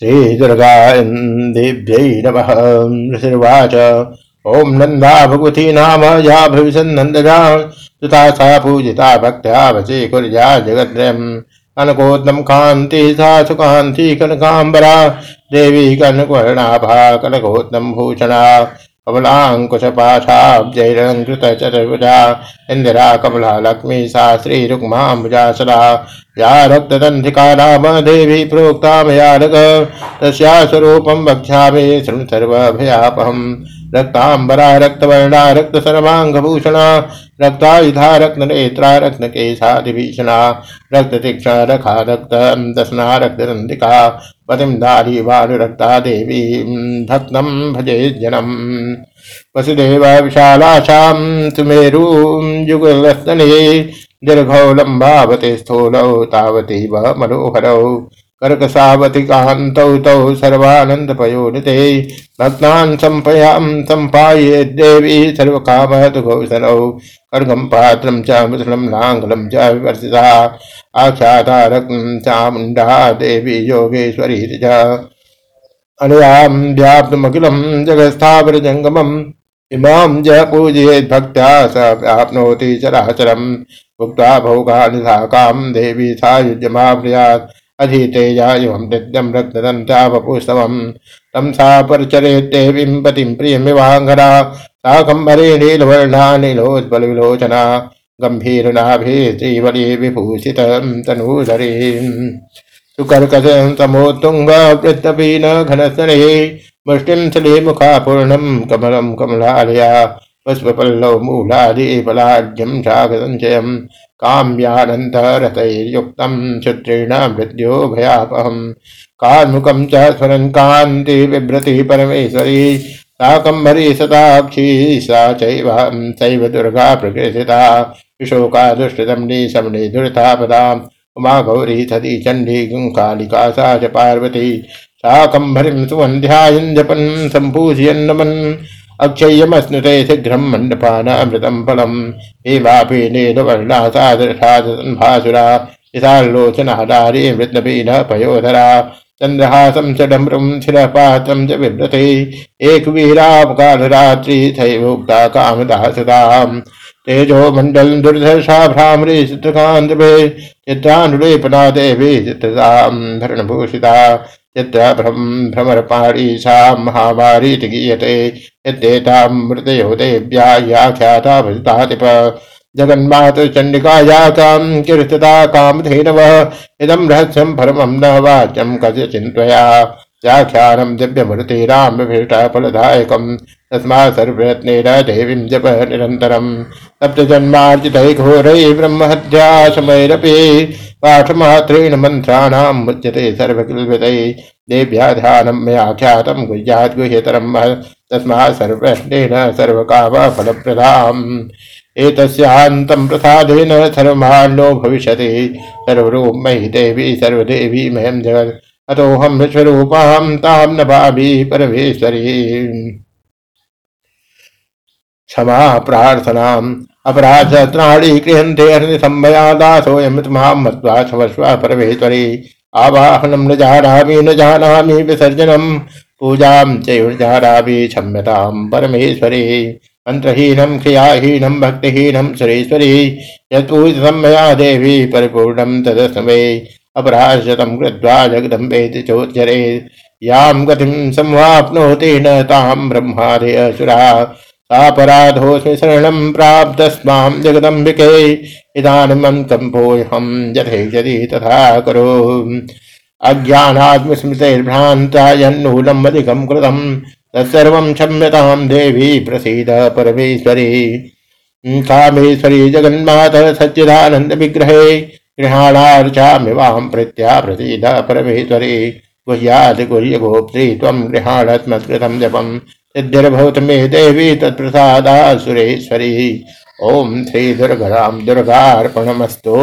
श्रीदुर्गान्देभ्यै नमः ऋषिर्वाच ॐ नन्दा भगवती नाम, या भविष्यन्नन्दजा तथा सा पूजिता भक्त्या वचे कुर्या जगद्रयम्। कनकोत्तम कान्ति, सा सुकान्ति कनकाम्बरा। देवी कनकवर्णाभा कनकोत्तम भूषणा। कमलाङ्कुशपाशाब्जैरलङ्कृत चतुर्भुजा इन्दिरा कमला लक्ष्मी सा श्रीरुक्माम्बुजा सदा या रक्तदन्धिका नाम देवी प्रोक्ता मया रग तस्या स्वरूपं वक्ष्यामि शृणु सर्वभयापहम्। रक्तांबरा रक्तवर्णा रक्त सर्वांगभूषणा रक्तायुधा रत्ननेत्रा रत्नकेशादिभीषणा रक्ततीक्ष्ण रखा रक्त दशना रक्तरन्धिका पतिं दारी वारुरक्ता देवी भक्तं भजे जनम्। वसुदेव विशालाशां सुमेरू युगलस्तने दीर्घौ लम्बावते स्थूलौ तावतीव मनोहरौ। कर्कसावतिकान्तौ तौ सर्वानन्दपयोनिते। भक्तान् सम्पयां सम्पाये देवी सर्वकामतुघोषणौ खड्गं पात्रं च मुसलं लाङ्गलं च विवर्षिता आख्यातारकं चामुण्डा देवी योगेश्वरी च अनयां व्याप्तमखिलं जगत्स्थावरजङ्गमम्। इमां ज पूजयेत् भक्त्या स व्याप्नोति चराचरम् उक्त्वा भोगानिधाकां देवी सायुज्यमाप्नुयात्। अधीतेया इवं नित्यं रक्तदन्ता वपुस्तवं तं सा परिचरेद्देवीं पतिं प्रियमिवाङ्गना। सा कम्बरे नीलवर्णा नीलोज्ज्वलविलोचना गम्भीरनाभे श्रीवली विभूषितं तनूधरीम् सुकर्कशं समोत्तुङ्गवृत्तपीन घनस्तने मुष्टिं सलीमुखा पूर्णं कमलं कमलालया पुष्पपल्लव मूलादि बलाढ्यं शाखसञ्चयम् काम्यानन्तरतैर्युक्तं क्षुत्रेण मृत्यो भयापहम् कार्मुकं च स्मरन् कान्ति बिभ्रति परमेश्वरी साकम्भरी सताक्षी सा चैव दुर्गा प्रकृतिता। विशोका दुष्टदम्नि शमने दुर्तापदाम् उमा गौरी सती चण्डी कालिका सा च पार्वती। शाकम्भरीं सुवन्ध्यायन् जपन्, सम्पूजयन्नमन्। अक्षय्यमश्नुते शीघ्रं मण्डपानामृतं फलम्। हेमापि नीलवर्णा सादृशासन्भासुरा विशालोचनादारी मृत्नपीन पयोधरा चन्द्रहासं च डम्रुं शिरपात्रं च बिभ्रते एकवीरापकालरात्रि थैवोक्ता कामदासदाम् तेजो मण्डल दुर्धर्षा भ्रामरी चित्रकान्तभे चित्रानुलेपना देवी चित्रतां भरणभूषिता चित्रभ्रम भ्रमरपाणीशा महाभारीति गीयते, यद्देतां मृतयो देव्या याख्याता भजतातिप जगन्मातुचण्डिकाया कां कीर्तिता कामधेनवः, इदं रहस्यं परमं न वाच्यं कस्य चिन्त्वया व्याख्यानं दिव्यमूर्तिराम्यभीष्टः फलदायकं तस्मात् सर्वयत्नेन देवीं जप निरन्तरं सप्तजन्मार्जितैः घोरैः ब्रह्महत्या समैरपि पाठमात्रेण मन्त्राणाम् मुच्यते सर्वकिल्बितैः। देव्या ध्यानं मया ख्यातं गुह्यात् गुह्यतरं तस्मात् सर्वष्णेन सर्वकामफलप्रदाम्। एतस्यान्तं प्रसादेन सर्वमान्नो भविष्यति। सर्वरूप मयि देवी सर्वदेवी मह्यं जगत्। अतोऽहं विश्वरूपां तां नभामि परमेश्वरी। क्षमा प्रार्थनाम् अपराधत्राणि गृहन्ते हरिसंभया दासोऽयमृतमां मत्वा क्षमस्व परमेश्वरी। आवाहनं न जानामि न जानामि विसर्जनं पूजां चैव जानामि क्षम्यतां परमेश्वरी। मन्त्रहीनं, क्रियाहीनं, भक्तिहीनं, सुरेश्वरी। यत्पूजितं मया देवी परिपूर्णं तदस्मै। अपराशतं कृत्वा जगदम्बेति चोच्चरे यां गतिं संवाप्नोति न तां ब्रह्मादयसुरा सापराधोऽस्मि शरणं प्राप्तस्मां जगदम्बिके। इदानीमन्तम्भोऽहं यथेक्षति तथा करो। अज्ञानात्मस्मृतिर्भ्रान्ता यन्नूनम् अधिकं कृतं। तत्सर्वं देवी प्रसीद परमेश्वरी। कामेश्वरी गृहाणार्चामि प्रत्या प्रसीद परमेश्वरी गुह्यादिगुह्य गुह्यगोप्त्री त्वं गृहाणस्मत्कृतं जपं। सिद्धिर्भवत मे देवी तत्प्रसादा सुरेश्वरी ओम श्री दुर्गाराम दुर्गार्पणमस्तु।